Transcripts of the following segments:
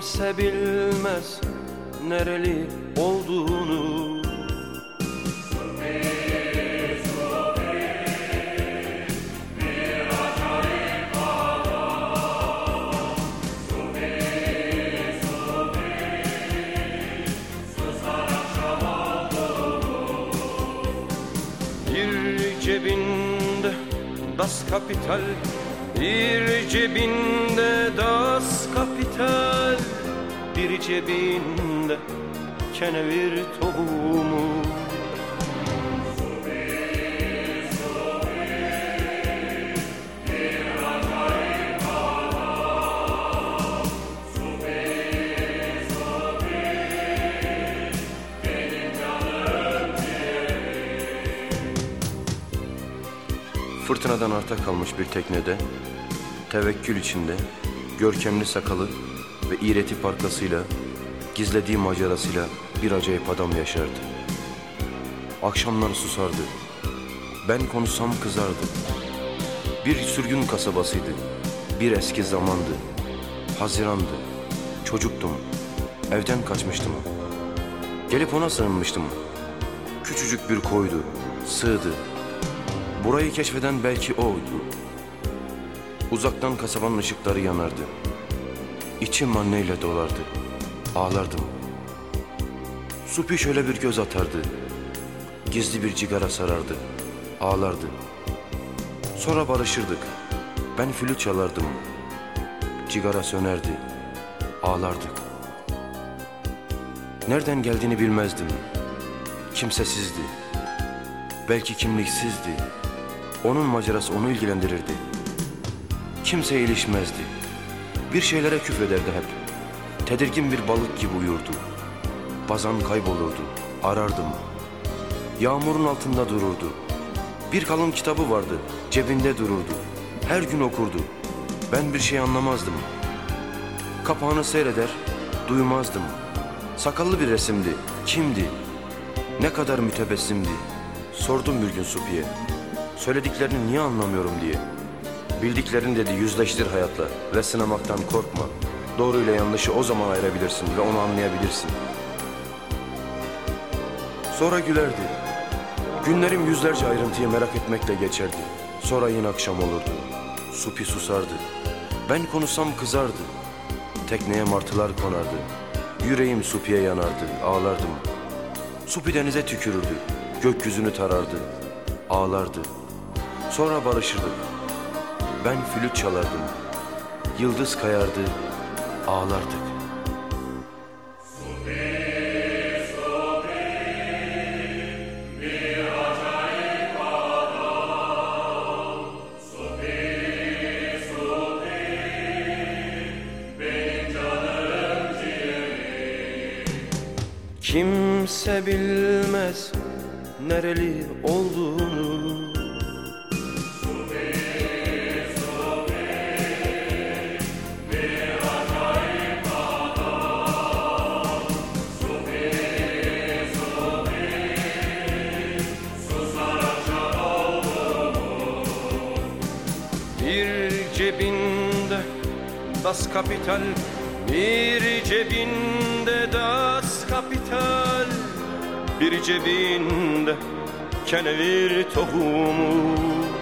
Kimse bilmez nereli olduğunu. Bir cebinde das Kapital Bir cebinde cebinde kenevir tohumu. Fırtınadan arta kalmış bir teknede, tevekkül içinde, görkemli sakalı ve iğreti parkasıyla, gizlediği macerasıyla bir acayip adam yaşardı. Akşamları susardı. Ben konuşsam kızardı. Bir sürgün kasabasıydı. Bir eski zamandı. Hazirandı. Çocuktum. Evden kaçmıştım. Gelip ona sığınmıştım. Küçücük bir koydu. Sığdı. Burayı keşfeden belki oydu. Uzaktan kasabanın ışıkları yanardı. İçim anneyle dolardı. Ağlardım. Supi şöyle bir göz atardı. Gizli bir cigara sarardı. Ağlardı. Sonra barışırdık. Ben flüt çalardım. Cigara sönerdi. Ağlardık. Nereden geldiğini bilmezdim. Kimsesizdi. Belki kimliksizdi. Onun macerası onu ilgilendirirdi. Kimse ilişmezdi. Bir şeylere küfrederdi hep. Tedirgin bir balık gibi uyurdu. Bazen kaybolurdu. Arardım. Yağmurun altında dururdu. Bir kalın kitabı vardı. Cebinde dururdu. Her gün okurdu. Ben bir şey anlamazdım. Kapağını seyreder, duymazdım. Sakallı bir resimdi. Kimdi? Ne kadar mütebessimdi. Sordum bir gün Supi'ye. Söylediklerini niye anlamıyorum diye. Bildiklerin dedi yüzleştir hayatla ve sınamaktan korkma. Doğru ile yanlışı o zaman ayırabilirsin ve onu anlayabilirsin. Sonra gülerdi. Günlerim yüzlerce ayrıntıyı merak etmekle geçerdi. Sonra yine akşam olurdu. Supi susardı. Ben konuşsam kızardı. Tekneye martılar konardı. Yüreğim Supi'ye yanardı, ağlardım. Supi denize tükürürdü. Gökyüzünü tarardı. Ağlardı. Sonra barışırdık. Ben flüt çalardım. Yıldız kayardı. Ağlardık. Kimse bilmez nereli olduğunu das Kapital Bir cebinde das Kapital Bir cebinde kenevir tohumu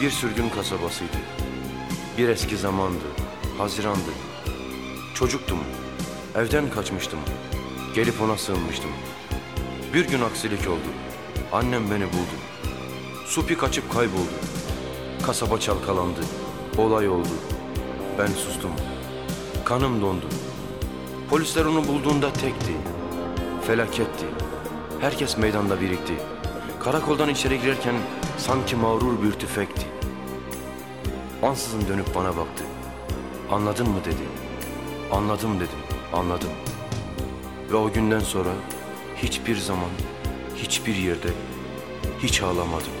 Bir sürgün kasabasıydı. Bir eski zamandı. Hazirandı. Çocuktum. Evden kaçmıştım. Gelip ona sığınmıştım. Bir gün aksilik oldu. Annem beni buldu. Supi kaçıp kayboldu. Kasaba çalkalandı. Olay oldu. Ben sustum. Kanım dondu. Polisler onu bulduğunda tekti. Felaketti. Herkes meydanda birikti. Karakoldan içeri girerken sanki mağrur bir tüfekti. Ansızın dönüp bana baktı. Anladın mı dedi. Anladım dedim. Anladım. Ve o günden sonra hiçbir zaman, hiçbir yerde hiç ağlamadım.